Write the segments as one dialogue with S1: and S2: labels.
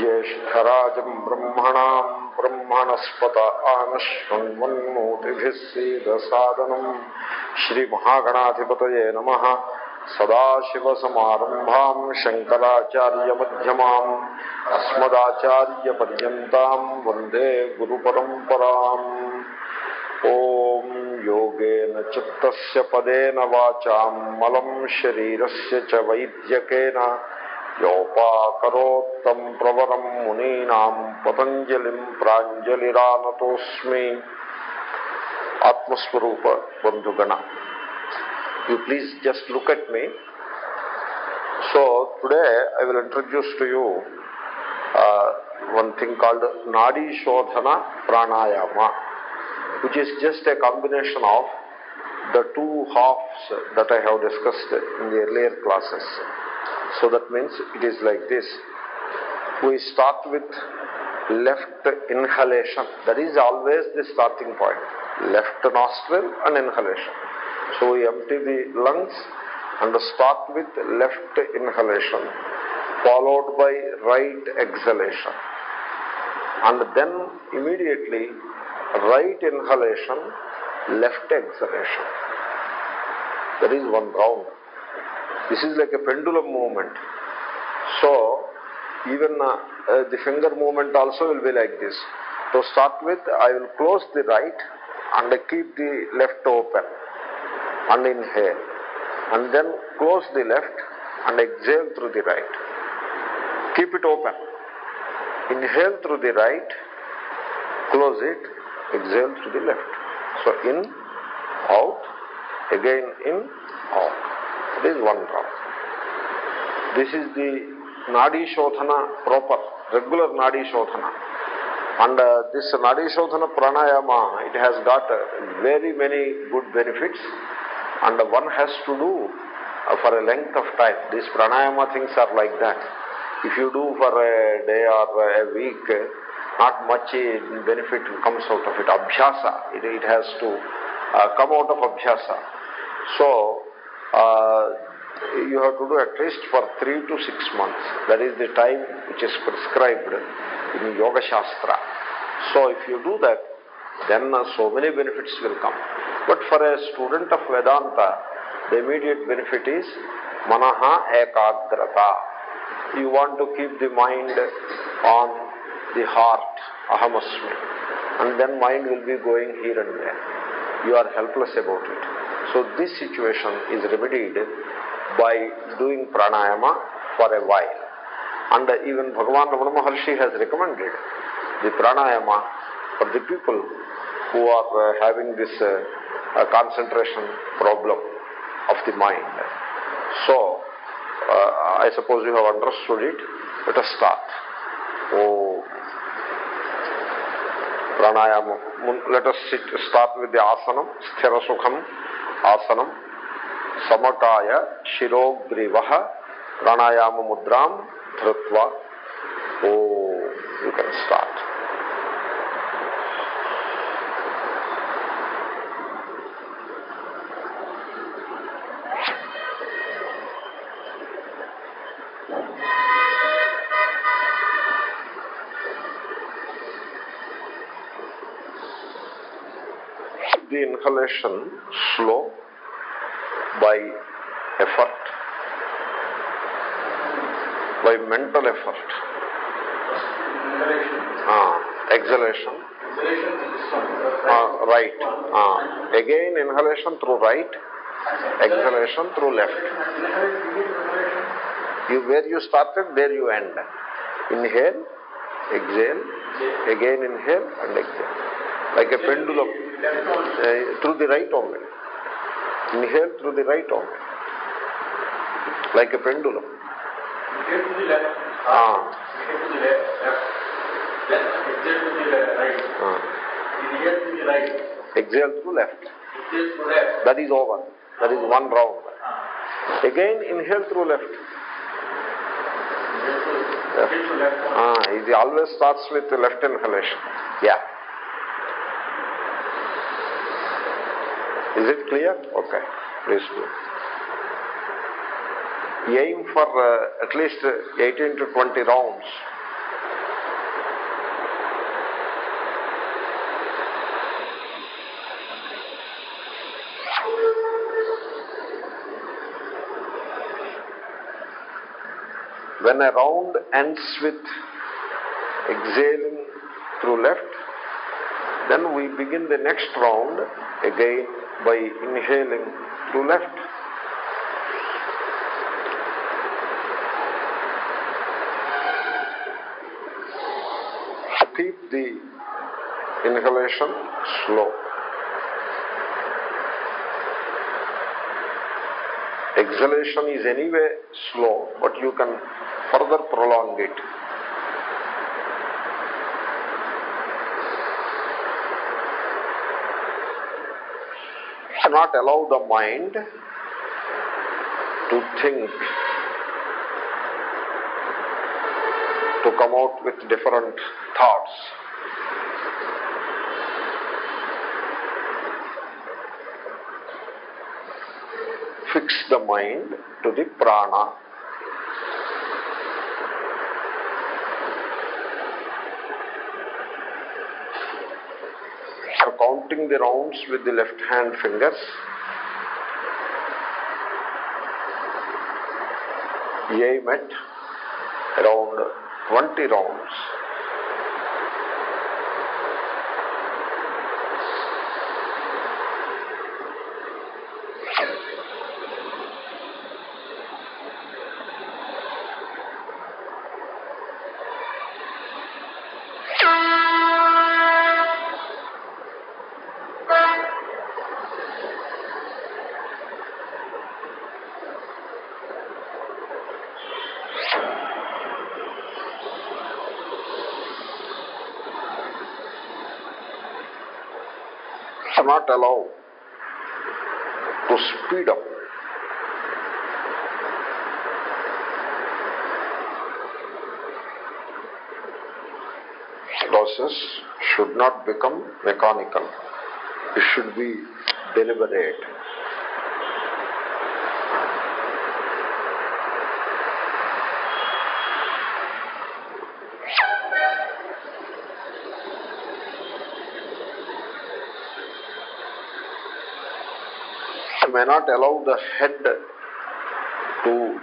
S1: ज्येष्ठराजं ब्रह्मणां ब्रह्मणस्पत आनश्वन्वन्मोतिभिः सीदसादनम् श्रीमहागणाधिपतये नमः। सदाशिवसमारम्भां शङ्कराचार्यमध्यमाम् अस्मदाचार्यपर्यन्ताम् वंदे गुरुपरम्पराम्। ॐ योगेन चित्तस्य पदेन वाचाम् मलं शरीरस्य च योपाकोत्तम प्रवरम मुनीना पतंजलि प्राजलिरानस्मी आत्मस्वरूप बंधुगण you please just look at me so today I will introduce to you one thing called nadi shodhan pranayama which is just a combination of the two halves that I have discussed in the earlier classes so that means it is like this. We start with left inhalation. That is always the starting point. Left nostril and inhalation. So we empty the lungs and start with left inhalation followed by right exhalation. And then immediately right inhalation left exhalation. That is one round this is like a pendulum movement. So even uh, uh, the finger movement also will be like this. To start with i will close the right and keep the left open and inhale. And then close the left and exhale through the right. Keep it open. Inhale through the right. Close it. Exhale through the left. So in out. Again in out this is one round this is the nadi shodhana proper regular nadi shodhana and uh, this nadi shodhana pranayama it has got uh, very many good benefits and one has to do uh, for a length of time. These pranayama things are like that. If you do for a day or a week, not much benefit comes out of it. Abhyasa, it, has to come out of abhyasa. So, uh, you have to do at least for three to six months. That is the time which is prescribed in Yoga Shastra. So, if you do that, then so many benefits will come. But for a student of Vedanta, the immediate benefit is manaha ekagrata. You want to keep the mind on the heart, ahamasmi, and then mind will be going here and there. You are helpless about it. So this situation is remedied by doing pranayama for a while. And even Bhagavan Ramana Maharshi has recommended the pranayama for the people who are uh, having this uh, uh, concentration problem of the mind. So, I suppose you have understood it. Let us start. Oh, pranayama. Let us sit, start with the asanam, sthira sukham, asanam, samakaya, shirogrivaha, pranayama mudram, dhrutva. Oh, you can start. The inhalation slow by effort, by mental effort. Ah, exhalation. Ah, right. Ah. Again inhalation through right, exhalation through left. You where you started, there you end. Inhale, exhale, again inhale and exhale. Like a pendulum. Uh, through the right only. Inhale through the right only. Like a pendulum.
S2: Inhale to the left.
S1: Ah.
S2: Inhale to the left. left. Exhale to the right.
S1: Ah.
S2: Inhale to the right.
S1: Exhale through left.
S2: Exhale to left.
S1: That is over. That is one round.
S2: Ah.
S1: Again inhale through left.
S2: Inhale
S1: Left.
S2: inhale to left.
S1: Ah, it always starts with the left inhalation. Yeah. Is it clear? Okay. Please do. Aim for uh, at least uh, 18 to 20 rounds. When a round ends with exhaling through left, then we begin the next round again by inhaling to left. Keep the inhalation slow. Exhalation is anyway slow, but you can further prolong it. Not allow the mind to think, to come out with different thoughts. Fix the mind to the prana. Are counting the rounds with the left hand fingers. Aim at around 20 rounds. Not allow to speed up. Process should not become mechanical. It should be deliberate. May not allow the head to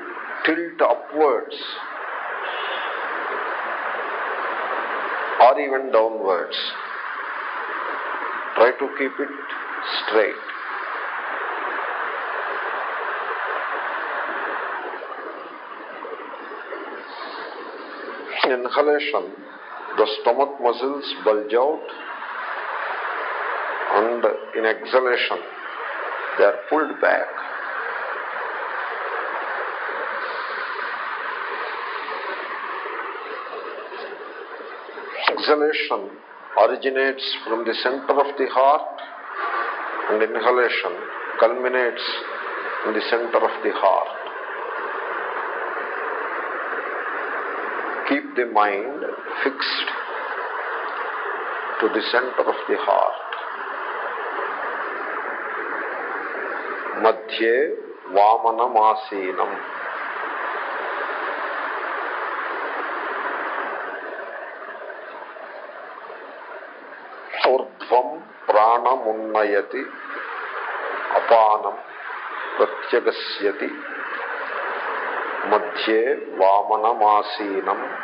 S1: tilt upwards or even downwards. Try to keep it straight. Inhalation, the stomach muscles bulge out, and in exhalation, they are pulled back. Exhalation originates from the center of the heart and inhalation culminates in the center of the heart. Keep the mind fixed to the center of the heart. మధ్యే వామనమాసీనం. ఊర్ధ్వం ప్రాణమున్నయతి అపానం ప్రత్యగస్యతి. మధ్యే వామనమాసీనం.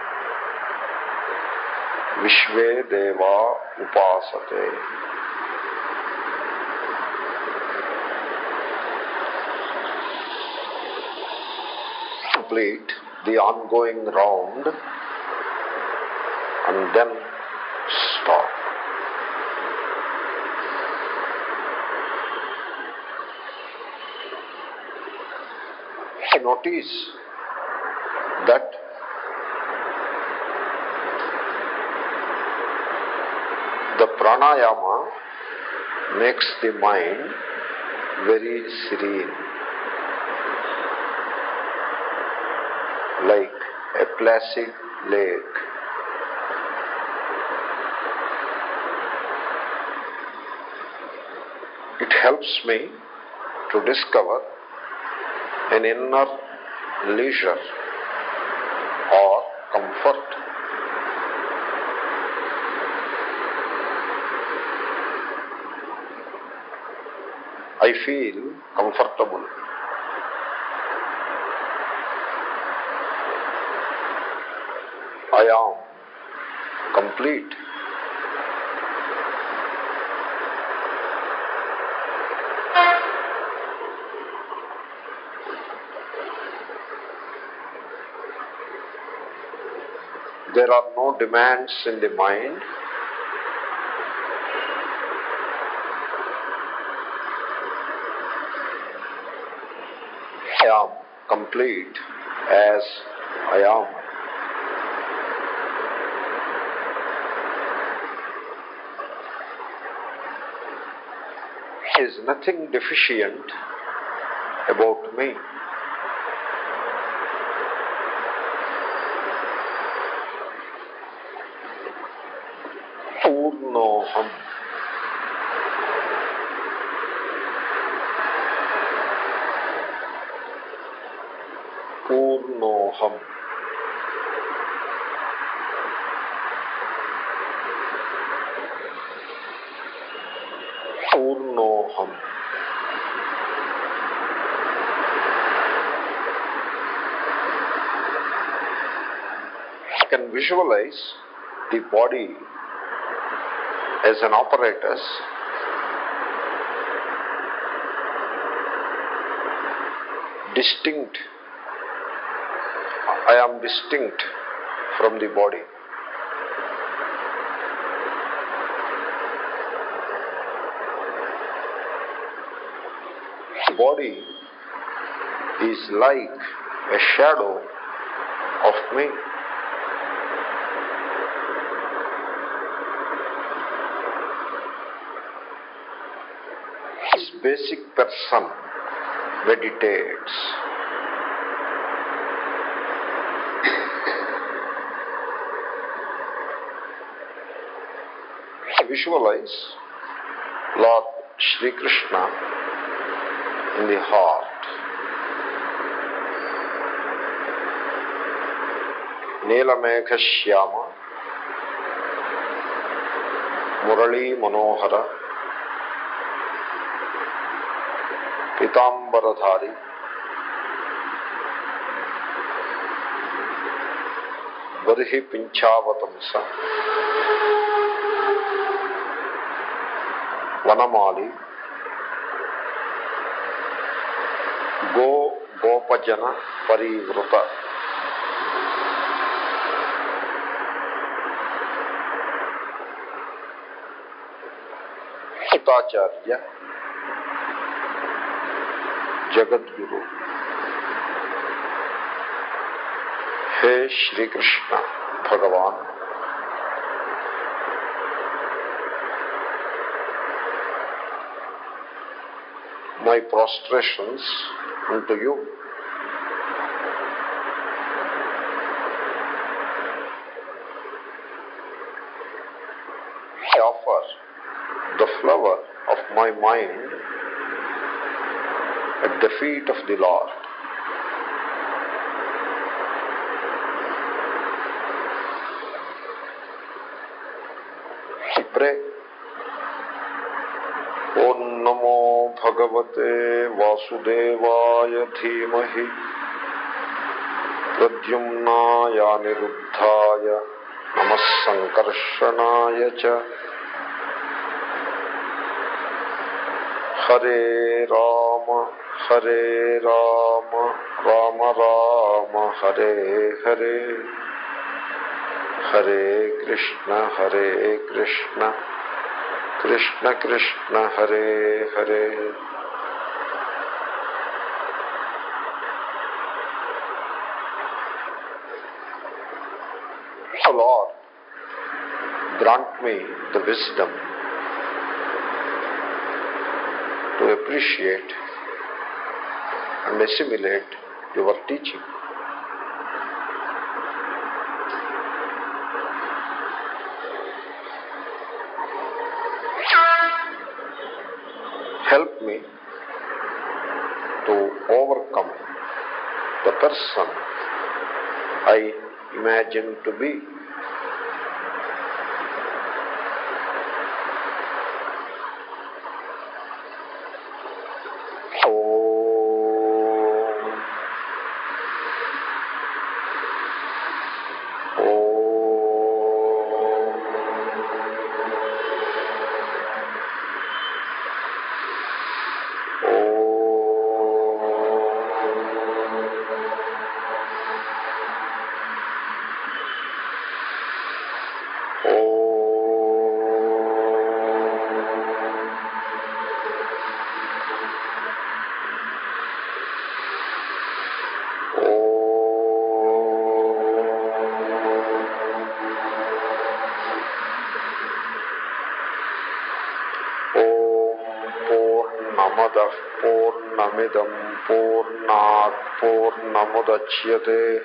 S1: విశ్వే దేవా ఉపాసతే. Complete the ongoing round and then stop. Notice that the pranayama makes the mind very serene. Like a placid lake. It helps me to discover an inner leisure or comfort. I feel comfortable. I am complete. There are no demands in the mind. I am complete as I am. There is nothing deficient about me. Purnoham. I can visualize the body as an apparatus distinct. I am distinct from the body. The body is like a shadow of me. This basic person meditates. Visualize Lord Sri Krishna in the heart. నీలమేఘ శ్యామ మురళీ మనోహర పీతాంబరధారి బర్హి పింఛావతంస వనమాలి గో గోపజన పరివృత హితాచార్య జగద్గురు హే శ్రీకృష్ణ భగవాన్ my prostrations unto you. I offer the flower of my mind at the feet of the Lord. भगवते वासुदेवाय धीमहि। प्रद्युम्नायानिरुद्धाय नमः सङ्कर्षणाय च। हरे राम हरे राम राम राम, हरे हरे। हरे कृष्ण हरे Krishna. Krishna Krishna, Hare Hare. Grant me the wisdom to appreciate and assimilate your teaching. help me to overcome the person I imagine to be. मिदं पूर्णात् पूर्णमुदच्यते।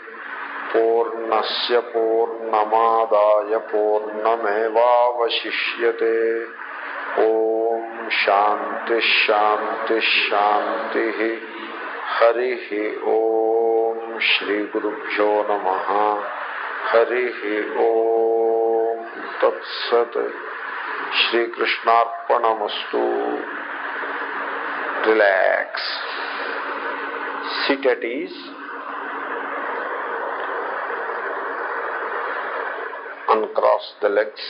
S1: पूर्णस्य पूर्णमादाय पूर्णमेवावशिष्यते। ॐ शान्तिश्शान्तिश्शान्तिः हरिः ॐ श्रीगुरुभ्यो नम। हरिः ॐ तत्सत्। relax. Sit at ease. Uncross the legs.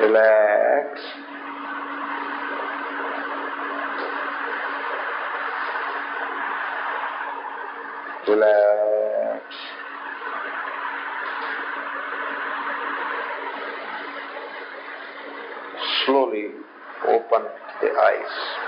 S1: Relax. Relax. Slowly open the eyes